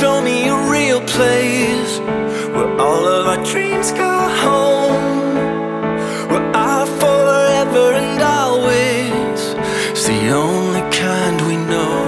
show me a real place where all of our dreams go home, where I forever and always see the only kind we know.